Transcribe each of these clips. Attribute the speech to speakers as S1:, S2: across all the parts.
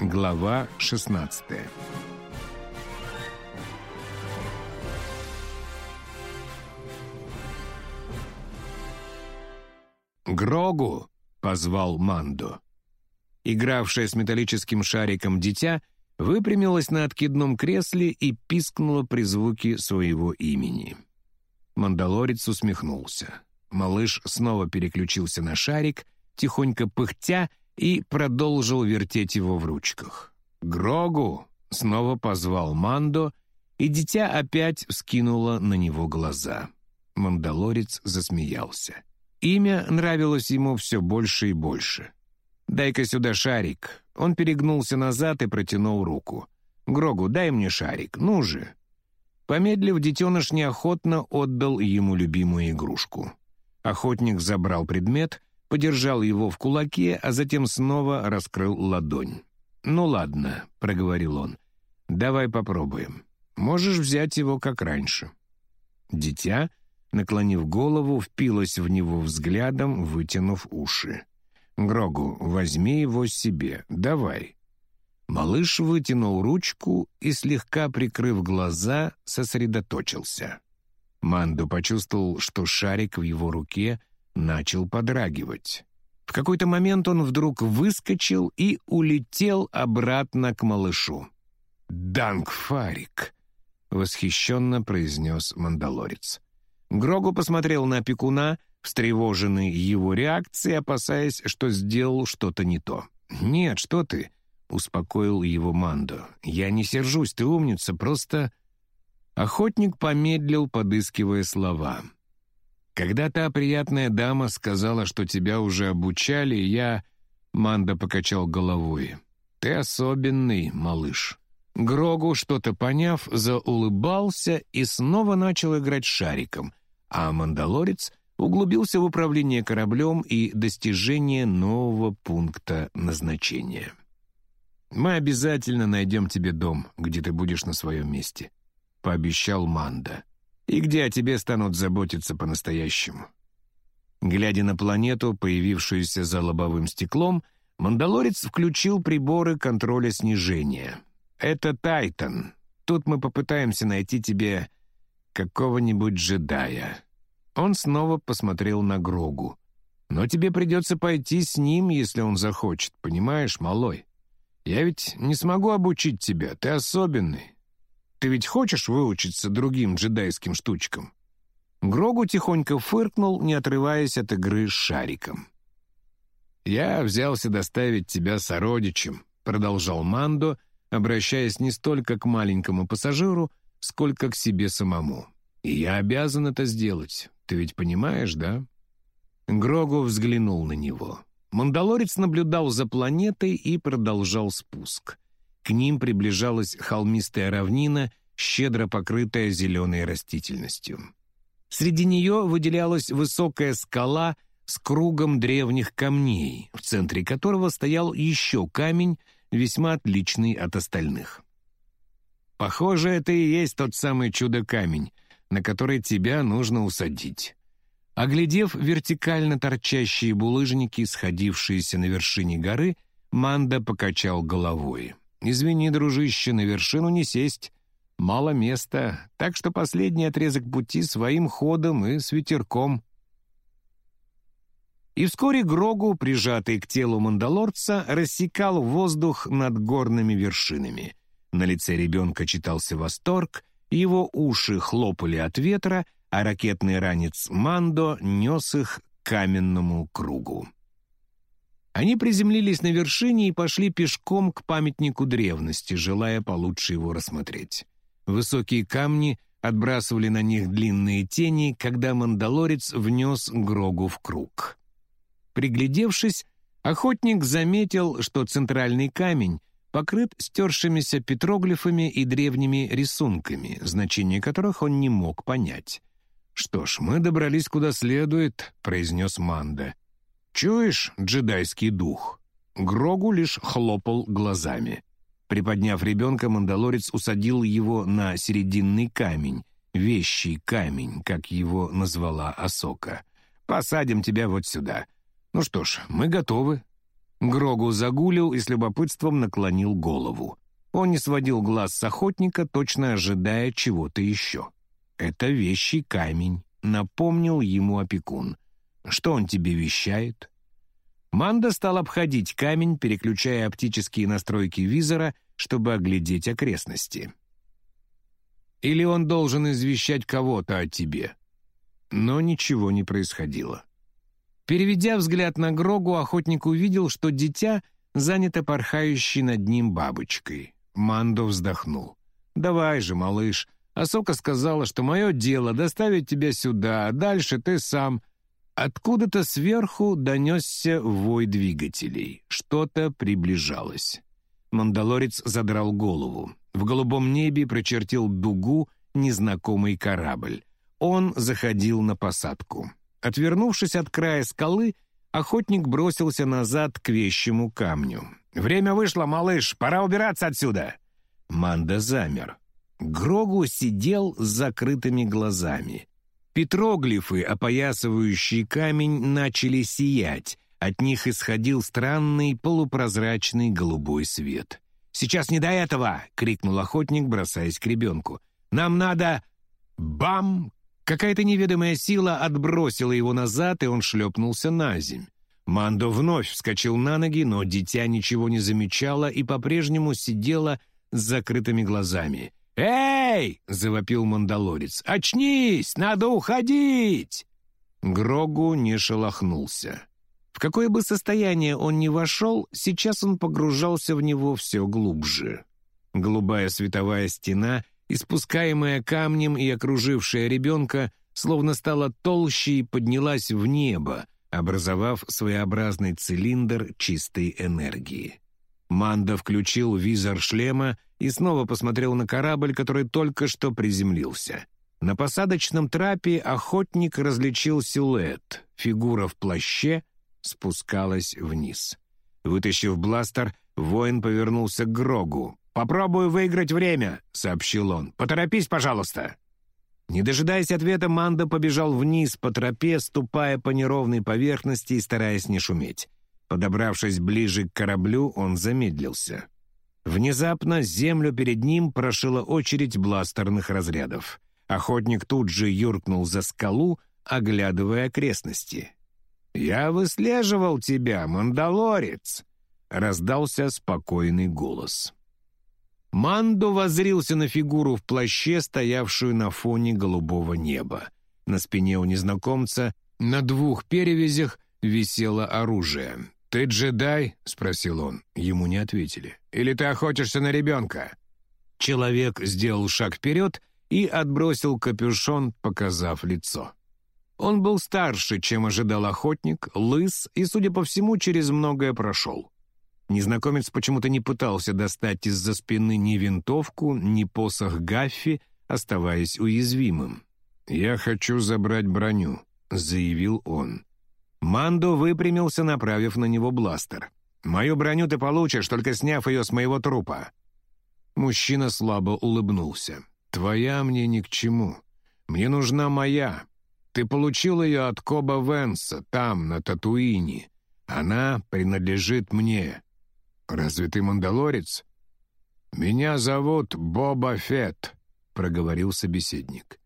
S1: Глава 16 «Грогу!» — позвал Мандо. Игравшая с металлическим шариком дитя выпрямилась на откидном кресле и пискнула при звуке своего имени. Мандалорец усмехнулся. Малыш снова переключился на шарик, тихонько пыхтя и продолжил вертеть его в ручках. «Грогу!» — снова позвал Мандо, и дитя опять вскинуло на него глаза. Мандалорец засмеялся. Имя нравилось ему все больше и больше. «Дай-ка сюда шарик». Он перегнулся назад и протянул руку. «Грогу, дай мне шарик, ну же». Помедлив, детеныш неохотно отдал ему любимую игрушку. Охотник забрал предмет подержал его в кулаке, а затем снова раскрыл ладонь. «Ну ладно», — проговорил он, — «давай попробуем. Можешь взять его, как раньше». Дитя, наклонив голову, впилось в него взглядом, вытянув уши. «Грогу, возьми его себе, давай». Малыш вытянул ручку и, слегка прикрыв глаза, сосредоточился. Манду почувствовал, что шарик в его руке начал подрагивать. В какой-то момент он вдруг выскочил и улетел обратно к малышу. «Дангфарик!» — восхищенно произнес мандалорец. Грогу посмотрел на опекуна, встревоженный его реакцией, опасаясь, что сделал что-то не то. «Нет, что ты!» — успокоил его Мандо. «Я не сержусь, ты умница, просто...» Охотник помедлил, подыскивая слова. Когда та приятная дама сказала, что тебя уже обучали, я...» Манда покачал головой. «Ты особенный, малыш». Грогу, что-то поняв, заулыбался и снова начал играть шариком, а мандалорец углубился в управление кораблем и достижение нового пункта назначения. «Мы обязательно найдем тебе дом, где ты будешь на своем месте», — пообещал Манда и где о тебе станут заботиться по-настоящему. Глядя на планету, появившуюся за лобовым стеклом, Мандалорец включил приборы контроля снижения. «Это Тайтан. Тут мы попытаемся найти тебе какого-нибудь джедая». Он снова посмотрел на Грогу. «Но тебе придется пойти с ним, если он захочет, понимаешь, малой? Я ведь не смогу обучить тебя, ты особенный. Ты ведь хочешь выучиться другим джедайским штучкам?» Грогу тихонько фыркнул, не отрываясь от игры с шариком. «Я взялся доставить тебя сородичем», — продолжал Мандо, обращаясь не столько к маленькому пассажиру, сколько к себе самому. «И я обязан это сделать. Ты ведь понимаешь, да?» Грогу взглянул на него. Мандалорец наблюдал за планетой и продолжал спуск. К ним приближалась холмистая равнина, щедро покрытая зеленой растительностью. Среди нее выделялась высокая скала с кругом древних камней, в центре которого стоял еще камень, весьма отличный от остальных. «Похоже, это и есть тот самый чудо-камень, на который тебя нужно усадить». Оглядев вертикально торчащие булыжники, сходившиеся на вершине горы, Манда покачал головой. Извини, дружище, на вершину не сесть. Мало места, так что последний отрезок пути своим ходом и с ветерком. И вскоре Грогу, прижатый к телу мандалорца, рассекал воздух над горными вершинами. На лице ребенка читался восторг, его уши хлопали от ветра, а ракетный ранец Мандо нес их к каменному кругу. Они приземлились на вершине и пошли пешком к памятнику древности, желая получше его рассмотреть. Высокие камни отбрасывали на них длинные тени, когда мандалорец внес Грогу в круг. Приглядевшись, охотник заметил, что центральный камень покрыт стершимися петроглифами и древними рисунками, значение которых он не мог понять. «Что ж, мы добрались куда следует», — произнес Манда. «Чуешь, джедайский дух?» Грогу лишь хлопал глазами. Приподняв ребенка, мандалорец усадил его на серединный камень, вещий камень, как его назвала Асока. «Посадим тебя вот сюда. Ну что ж, мы готовы». Грогу загулил и с любопытством наклонил голову. Он не сводил глаз с охотника, точно ожидая чего-то еще. «Это вещий камень», — напомнил ему опекун. «Что он тебе вещает?» Манда стал обходить камень, переключая оптические настройки визора, чтобы оглядеть окрестности. «Или он должен извещать кого-то о тебе?» Но ничего не происходило. Переведя взгляд на Грогу, охотник увидел, что дитя занято порхающей над ним бабочкой. Мандо вздохнул. «Давай же, малыш. Асока сказала, что мое дело доставить тебя сюда, а дальше ты сам. Откуда-то сверху донесся вой двигателей. Что-то приближалось. Мандалорец задрал голову. В голубом небе прочертил дугу незнакомый корабль. Он заходил на посадку. Отвернувшись от края скалы, охотник бросился назад к вещему камню. «Время вышло, малыш, пора убираться отсюда!» Манда замер. Грогу сидел с закрытыми глазами. Петроглифы, опоясывающие камень, начали сиять. От них исходил странный полупрозрачный голубой свет. «Сейчас не до этого!» — крикнул охотник, бросаясь к ребенку. «Нам надо...» Бам! Какая-то неведомая сила отбросила его назад, и он шлепнулся на земь. Мандо вновь вскочил на ноги, но дитя ничего не замечало и по-прежнему сидела с закрытыми глазами. «Эй!» — завопил мандалорец. «Очнись! Надо уходить!» Грогу не шелохнулся. В какое бы состояние он ни вошел, сейчас он погружался в него все глубже. Голубая световая стена, испускаемая камнем и окружившая ребенка, словно стала толще и поднялась в небо, образовав своеобразный цилиндр чистой энергии. Манда включил визор шлема и снова посмотрел на корабль, который только что приземлился. На посадочном трапе охотник различил силуэт. Фигура в плаще спускалась вниз. Вытащив бластер, воин повернулся к Грогу. «Попробую выиграть время», — сообщил он. «Поторопись, пожалуйста». Не дожидаясь ответа, Манда побежал вниз по тропе, ступая по неровной поверхности и стараясь не шуметь. Подобравшись ближе к кораблю, он замедлился. Внезапно землю перед ним прошила очередь бластерных разрядов. Охотник тут же юркнул за скалу, оглядывая окрестности. «Я выслеживал тебя, мандалорец!» — раздался спокойный голос. Мандо возрился на фигуру в плаще, стоявшую на фоне голубого неба. На спине у незнакомца на двух перевязях висело оружие. «Ты джедай?» — спросил он. Ему не ответили. «Или ты охотишься на ребенка?» Человек сделал шаг вперед и отбросил капюшон, показав лицо. Он был старше, чем ожидал охотник, лыс и, судя по всему, через многое прошел. Незнакомец почему-то не пытался достать из-за спины ни винтовку, ни посох Гаффи, оставаясь уязвимым. «Я хочу забрать броню», — заявил он. Мандо выпрямился, направив на него бластер. «Мою броню ты получишь, только сняв ее с моего трупа». Мужчина слабо улыбнулся. «Твоя мне ни к чему. Мне нужна моя. Ты получил ее от Коба Венса, там, на Татуине. Она принадлежит мне. Разве ты мандалорец?» «Меня зовут Боба Фетт», — проговорил собеседник.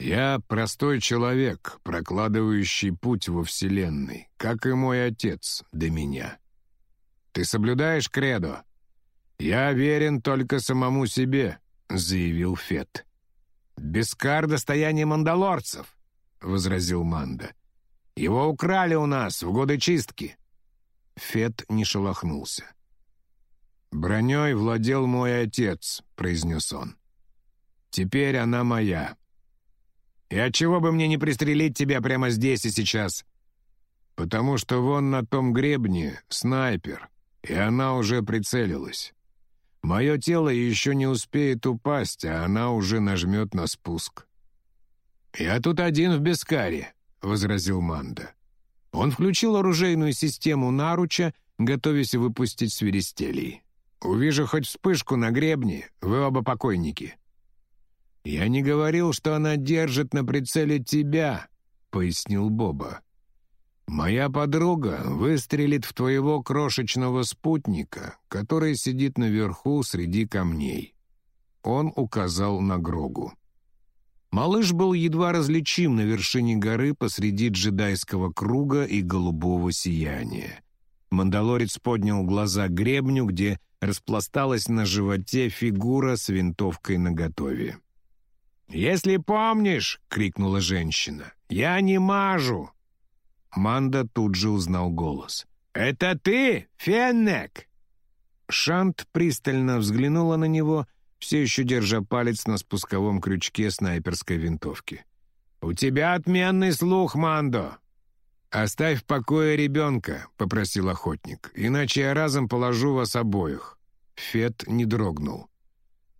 S1: Я простой человек, прокладывающий путь во Вселенной, как и мой отец до меня. Ты соблюдаешь кредо? Я верен только самому себе, заявил Фет. Бескар достояние мандалорцев, возразил Манда. Его украли у нас в годы чистки. Фет не шелохнулся. «Броней владел мой отец», — произнес он. «Теперь она моя. И отчего бы мне не пристрелить тебя прямо здесь и сейчас? Потому что вон на том гребне снайпер, и она уже прицелилась. Мое тело еще не успеет упасть, а она уже нажмет на спуск. «Я тут один в Бескаре», — возразил Манда. Он включил оружейную систему наруча, готовясь выпустить свиристелей. «Увижу хоть вспышку на гребне, вы оба покойники. «Я не говорил, что она держит на прицеле тебя», — пояснил Боба. Моя подруга выстрелит в твоего крошечного спутника, который сидит наверху среди камней». Он указал на Грогу. Малыш был едва различим на вершине горы посреди джедайского круга и голубого сияния. Мандалорец поднял глаза к гребню, где распласталась на животе фигура с винтовкой наготове. «Если помнишь!» — крикнула женщина. «Я не мажу!» Манда тут же узнал голос. «Это ты, Феннек?» Шант пристально взглянула на него, все еще держа палец на спусковом крючке снайперской винтовки. «У тебя отменный слух, Мандо!» «Оставь в покое ребенка», — попросил охотник, «иначе я разом положу вас обоих». Фет не дрогнул.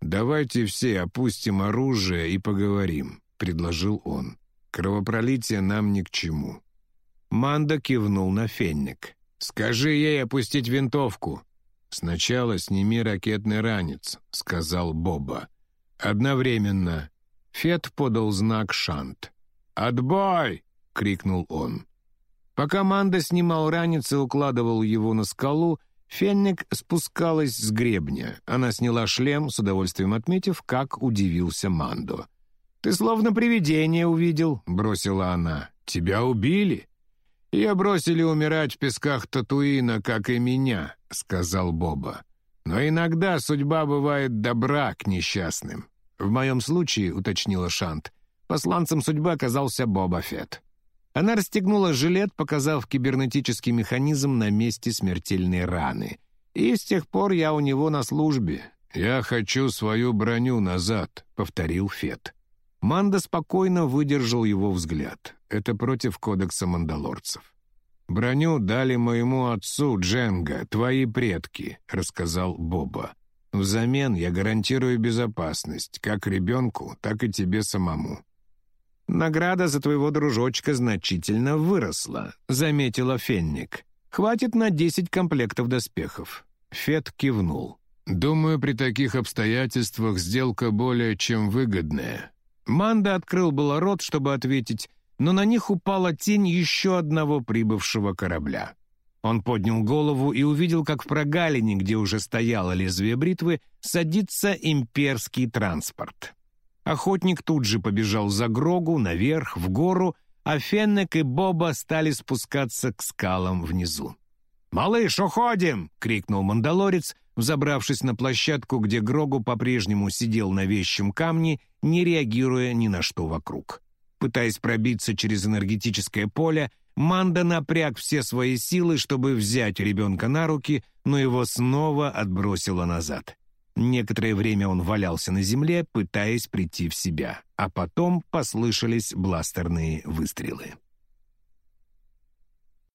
S1: «Давайте все опустим оружие и поговорим», — предложил он. «Кровопролитие нам ни к чему». Манда кивнул на фенник. «Скажи ей опустить винтовку». «Сначала сними ракетный ранец», — сказал Боба. «Одновременно». Фет подал знак «Шант». «Отбой!» — крикнул он. Пока Манда снимал ранец и укладывал его на скалу, Фенник спускалась с гребня. Она сняла шлем, с удовольствием отметив, как удивился Мандо. «Ты словно привидение увидел», — бросила она. «Тебя убили?» «Ее бросили умирать в песках Татуина, как и меня», — сказал Боба. «Но иногда судьба бывает добра к несчастным». «В моем случае», — уточнила Шант, — «посланцем судьбы оказался Боба Фетт». Она расстегнула жилет, показав кибернетический механизм на месте смертельной раны. «И с тех пор я у него на службе». «Я хочу свою броню назад», — повторил Фет. Манда спокойно выдержал его взгляд. Это против кодекса мандалорцев. «Броню дали моему отцу, Дженга, твои предки», — рассказал Боба. «Взамен я гарантирую безопасность, как ребенку, так и тебе самому. «Награда за твоего дружочка значительно выросла», — заметила Фенник. «Хватит на десять комплектов доспехов». Фет кивнул. «Думаю, при таких обстоятельствах сделка более чем выгодная». Манда открыл было рот, чтобы ответить, но на них упала тень еще одного прибывшего корабля. Он поднял голову и увидел, как в прогалине, где уже стояло лезвие бритвы, садится имперский транспорт. Охотник тут же побежал за Грогу, наверх, в гору, а Феннек и Боба стали спускаться к скалам внизу. «Малыш, уходим!» — крикнул мандалорец, взобравшись на площадку, где Грогу по-прежнему сидел на вещем камне, не реагируя ни на что вокруг. Пытаясь пробиться через энергетическое поле, Манда напряг все свои силы, чтобы взять ребенка на руки, но его снова отбросило назад. Некоторое время он валялся на земле, пытаясь прийти в себя, а потом послышались бластерные выстрелы.